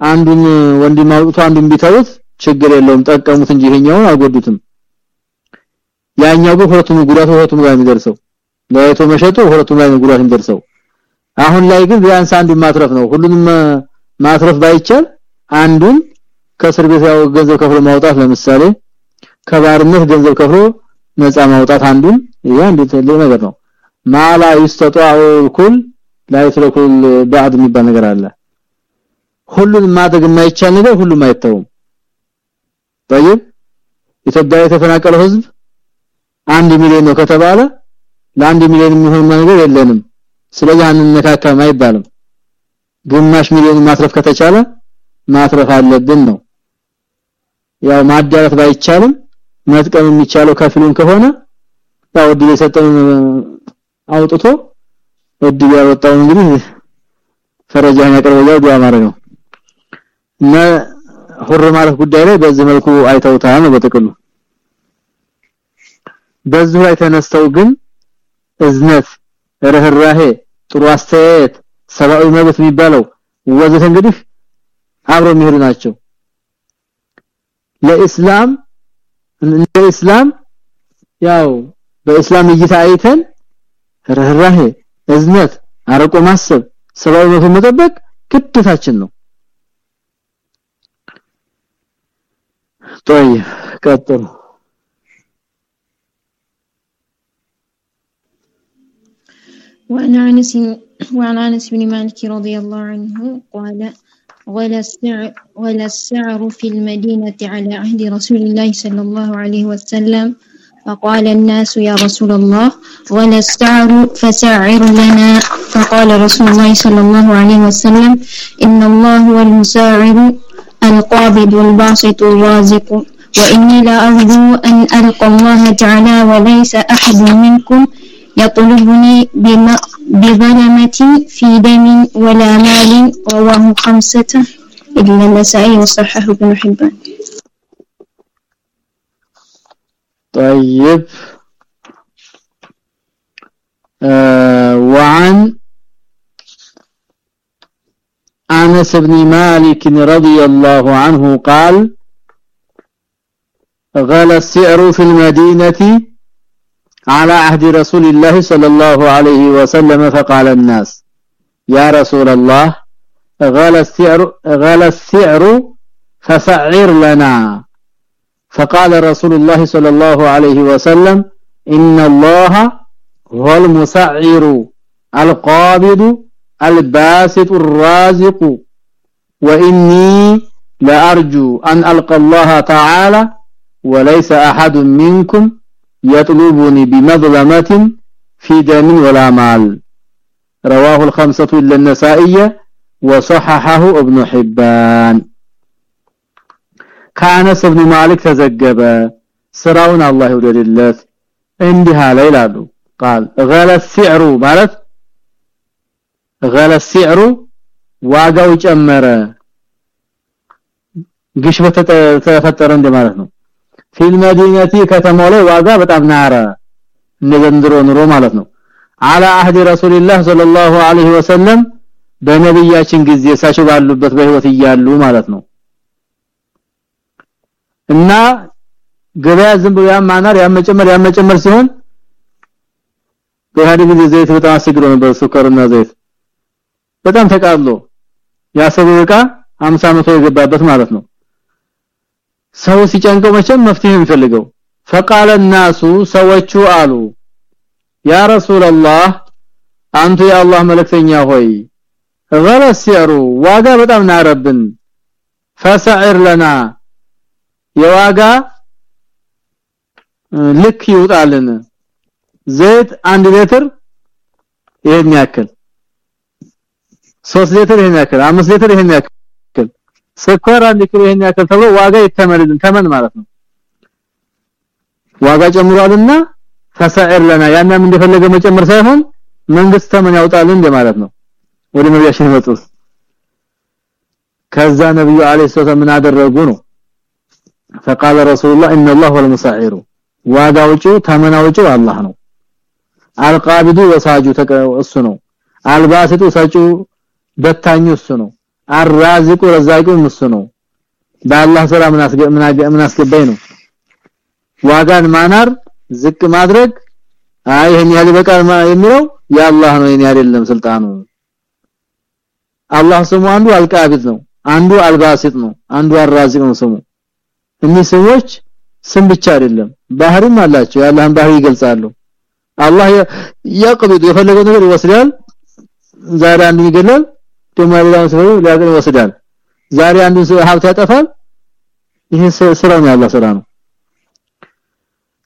A: አንዱን ወንድም አውጥቶ አንዱን ቢተውት ችግር የለውም ጠቀሙት እንጂ ይሄኛውን አልጎዱትም ያኛው ግን ሁለቱም ጉዳቱ ሁለቱም ላይ የሚደርሰው ለይቶ መሸጡ ሁለቱም ላይ ጉዳት የሚደርሰው አሁን ላይ ግን ቢያንስ አንዱን ማትረፍ ነው ሁሉንም ማትረፍ ባይቻል አንዱን ከእስር ቤት ያው ገንዘብ ከፍሎ ማውጣት ለምሳሌ ከባርነት ገንዘብ ከፍሎ ነፃ ማውጣት አንዱን ይሄ አንዱ ትልቅ ነገር ነው ማላ ይስተጣው ኩል ላይ ትረኩል بعد የሚባል ነገር አለ ሁሉን ማድረግ የማይቻል ነገር ሁሉም አይተውም طيب ኢትዮጵያ የተፈናቀለው ህዝብ አንድ ሚሊዮን ነው ከተባለ ለአንድ ሚሊዮን የሚሆን ነገር የለንም ስለዚህ አንነካካም አይባልም ግማሽ ሚሊዮን ማትረፍ ከተቻለ ማትረፍ አለብን ነው ያው ማዳረት ባይቻልም መጥቀም የሚቻለው ከፊሉን ከሆነ ያው እድል የሰጠውን አውጥቶ እድል ያወጣው እንግዲህ ፈረጃን ያቀርበው ዱዓ ማድረግ ነው። እና ሁር ማለት ጉዳይ ላይ በዚህ መልኩ አይተውታል ነው በጥቅሉ። በዚህ ላይ ተነስተው ግን እዝነት ርህራሄ ጥሩ አስተያየት ሰብአዊ መብት የሚባለው ወዘተ እንግዲህ አብሮ የሚሄዱ ናቸው ለኢስላም ለኢስላም ያው በእስላም እይታ አይተን ርህራሄ እዝነት አረቆ ማሰብ ሰብአዊ መብት መጠበቅ ግዴታችን ነው طيب ቀጥሉ
E: وعن انس وعن انس بن مالك رضي الله عنه قال ولا السعر ولا السعر في المدينة على عهد رسول الله صلى الله عليه وسلم. فقال الناس يا رسول الله ولا السعر فسعر لنا. فقال رسول الله صلى الله عليه وسلم إن الله هو المساعر القابض والباسط الرازق وإني لا أرجو أن ألقى الله تعالى وليس أحد منكم يطلبني بظلمة في دم ولا مال رواه خمسة. إلا النسائي وصححه ابن حبان.
A: طيب. آه وعن أنس بن مالك رضي الله عنه قال غلى السعر في المدينة على عهد رسول الله صلى الله عليه وسلم فقال الناس يا رسول الله غلى السعر غلى السعر فسعر لنا. فقال رسول الله صلى الله عليه وسلم إن الله هو المسعر القابض الباسط الرازق وإني لأرجو أن ألقى الله تعالى وليس أحد منكم يطلبني بمظلمة في دم ولا مال رواه الخمسة إلا النسائية وصححه ابن حبان كانس ابن مالك تزجب ስራውን አላህ ይወደድለት እንዲህ አለ ይላሉ قال غلا السعر ማለት غلا السعر ዋጋው ጨመረ ግሽበት ተፈጠረ እንደማለት ነው ፊል መዲነቲ ከተማው ላይ ዋጋ በጣም ናረ። እንደዘንድሮ ኑሮ ማለት ነው። አላ አህዲ ረሱልላህ ሰለላሁ ዐለይሂ ወሰለም በነብያችን ጊዜ እሳቸው ባሉበት በህይወት እያሉ ማለት ነው። እና ገበያ ዝም ብሎ ያማናር ያመጨመር ያመጨመር ሲሆን በሃዲ ጊዜ ዘይት በጣም አስቸግሮ ነበር። ሱከርና ዘይት በጣም ተቃጥሎ ያሰቡ ዕቃ 50 መቶ የገባበት ማለት ነው ሰው ሲጨንቀው መቼም መፍትሄ የሚፈልገው فقال الناس ሰዎቹ አሉ ያ ረሱላህ አንተ የአላህ መልእክተኛ ሆይ ገለሲሩ ዋጋ በጣም ናረብን ፈሰዕር ለና የዋጋ ልክ ይውጣልን ዘይት አንድ ሊትር ይሄን ያክል 3 ሊትር ይሄን ያክል 5 ሊትር ይሄን ያክል ስኳር አንድ ኪሎ ይሄን ያክል ተብሎ ዋጋ ይተመንልን ተመን ማለት ነው ዋጋ ጨምሯልና ፈሰዕር ለና ያናም እንደፈለገ መጨመር ሳይሆን መንግስት ተመን ያውጣልን እንደማለት ነው ወደ ነብያችን መጡት ከዛ ነብዩ አለይሂ ሰላም ምን አደረጉ ነው فقال رسول الله ان الله هو المسعر ዋጋውጪው ተመናውጪው አላህ ነው አልቃቢዱ ወሳጁ እሱ ነው አልባሲጡ ሰጩ በታኙ እሱ ነው አራዚቁ ረዛቂው እሱ ነው። በአላህ ስራ ምን አስገባኝ ነው? ዋጋን ማናር ዝቅ ማድረግ አይ ይሄን ያህል በቃል የሚለው የአላህ ነው የኔ አይደለም ስልጣኑ። አላህ ስሙ አንዱ አልቃቢድ ነው አንዱ አልባሲጥ ነው አንዱ አራዚቅ ነው ስሙ። እነዚህ ሰዎች ስም ብቻ አይደለም ባህሪም አላቸው የአላህን ባህሪ ይገልጻሉ። አላህ ያቀብድ የፈለገው ነገር ይወስዳል። ዛሬ አንዱ ይገላል ደግሞ ሌላውን ሰው ሊያገኝ ይወስዳል ዛሬ አንዱን ሰው ሀብት ያጠፋል ይሄ ስራው ነው ያላህ ስራ ነው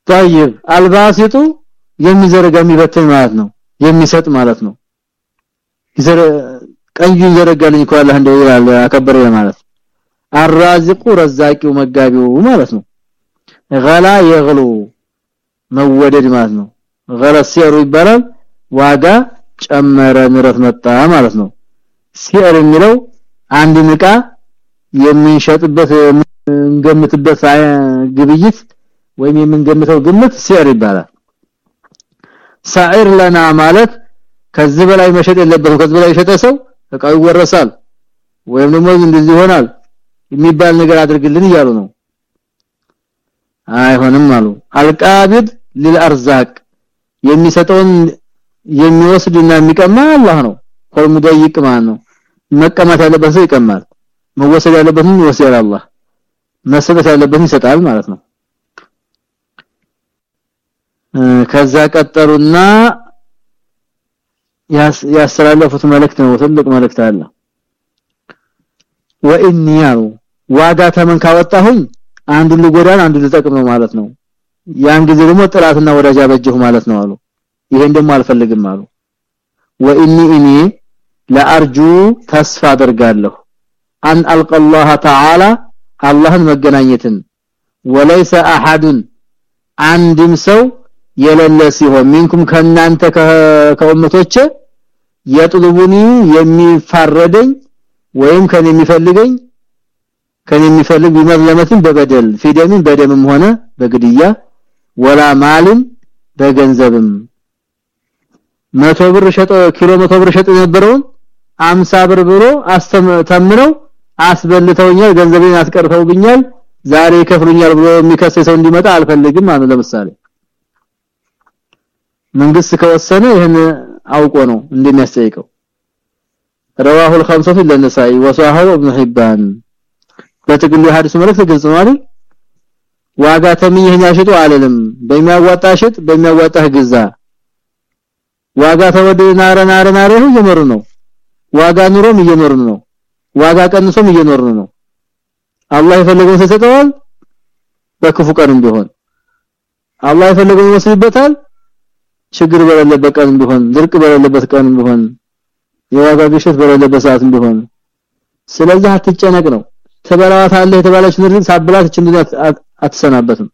A: طيب አልባሲጡ የሚዘረጋ የሚበትን ማለት ነው የሚሰጥ ማለት ነው ይዘረ ቀኙን ዘረጋልኝ እኮ አላህ እንደው ይላል አከበረ ማለት አራዚቁ ረዛቂው መጋቢው ማለት ነው ገላ የግሉ መወደድ ማለት ነው ገላ ሲሩ ይባላል ዋጋ ጨመረ ንረት መጣ ማለት ነው ሲር የሚለው አንድ ንቃ የሚሸጥበት የምንገምትበት ግብይት ወይም የምንገምተው ግምት ሲር ይባላል። ሳኢር ለና ማለት ከዚህ በላይ መሸጥ የለበትም። ከዚህ በላይ የሸጠ ሰው እቃው ይወረሳል ወይም ደግሞ እንደዚህ ይሆናል የሚባል ነገር አድርግልን እያሉ ነው። አይሆንም አሉ። አልቃቢድ ለልአርዛቅ የሚሰጠውን የሚወስድና የሚቀማ አላህ ነው። ሆልሙደይቅ ማን ነው መቀማት ያለበት ሰው ይቀማል። መወሰድ ያለበትን ይወስዳል አላህ። መሰጠት ያለበትን ይሰጣል ማለት ነው። ከዛ ቀጠሩና ያስተላለፉት መልእክት ነው። ትልቅ መልእክት አለ። ወኢኒ ያሉ ዋጋ ተመን ካወጣሁኝ አንዱ ልጎዳን አንዱ ልጠቅም ነው ማለት ነው። ያን ጊዜ ደግሞ ጥላትና ወዳጅ አበጀሁ ማለት ነው አሉ። ይሄን ደግሞ አልፈልግም አሉ። ወኢኒ ኢኒ ለአርጁ ተስፋ አደርጋለሁ አን አልቀ الله تعالى አላህን መገናኘትን ወለይሰ አሐዱን አንድም ሰው የሌለ ሲሆን ሚንኩም ከናንተ ከኡመቶች የጥሉቡኒ የሚፋረደኝ ወይም ከኔ የሚፈልገኝ ከኔ የሚፈልግ ቢመዝለመትን በበደል ፊደምን በደምም ሆነ በግድያ ወላ ማልን በገንዘብም መቶ ብር ሸጠ ኪሎ መቶ ብር ሸጠ የነበረውን 50 ብር ብሎ አስተምነው አስበልተውኛል ገንዘቤን አስቀርተውብኛል ዛሬ ይከፍሉኛል ብሎ የሚከሰ ሰው እንዲመጣ አልፈልግም ማለት ለምሳሌ መንግስት ከወሰነ ይሄን አውቆ ነው እንደሚያስጠይቀው رواه الخمسه في النسائي وصححه ابن حبان በጥቅሉ ሐዲሱ መልእክት ግልጽ ነው አይደል ዋጋ ተምኝህን ያሽጡ አለልም በሚያዋጣ ሽጥ በሚያዋጣህ ግዛ ዋጋ ተወደደ ናረ ናረ ናረ እየመሩ ነው ዋጋ ኑሮም እየኖሩ ነው። ዋጋ ቀንሶም እየኖሩ ነው። አላህ የፈለገውን ተሰጠዋል በክፉ ቀንም ቢሆን። አላህ የፈለገውን ይወስድበታል ችግር በሌለበት ቀንም ቢሆን ድርቅ በሌለበት ቀንም ቢሆን የዋጋ ግሽት በሌለበት ሰዓትም ቢሆን። ስለዚህ አትጨነቅ ነው። ተበላዋታለህ የተባለች ንርግ ሳብላት እችን አትሰናበትም።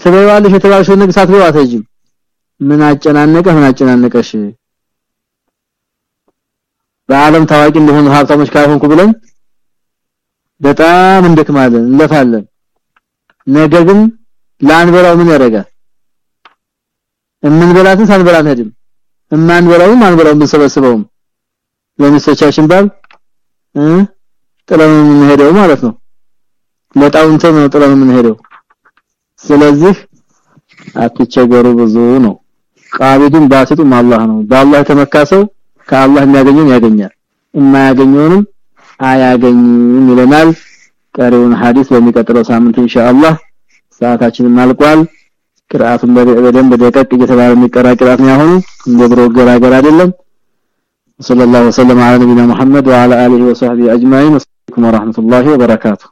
A: ተበላዋለሽ የተባለችው ንግ ሳትበላ አትሄጂም። ምን አጨናነቀ ምን አጨናነቀሽ በአለም ታዋቂ እንደሆኑ ሀብታሞች ካልሆንኩ ብለን በጣም እንደክማለን እንለፋለን። ነገር ግን ላንበላው ምን ያደርጋል? እምንበላትን ሳንበላ አንሄድም። እማንበላውም አንበላውም ብንሰበስበውም። ለሚስቶቻችን ባል እ ጥለን የምንሄደው ማለት ነው። ለጣውንተ ነው ጥለን የምንሄደው። ስለዚህ አትቸገሩ ብዙ ነው። ቃቢዱን ባሲጡም አላህ ነው። በአላህ የተመካሰው ከአላህ የሚያገኘውን ያገኛል የማያገኘውንም አያገኝም ይለናል ቀሪውን ሐዲስ በሚቀጥለው ሳምንት ኢንሻአላህ ሰዓታችንን አልቋል ቅራአቱን በደንብ ደቀቅ እየተባለ የሚቀራ ቅራአት ነው አሁን እንደ ድሮ ገራገር አይደለም صلى الله وسلم على نبينا محمد وعلى اله وصحبه اجمعين والسلام ورحمه الله وبركاته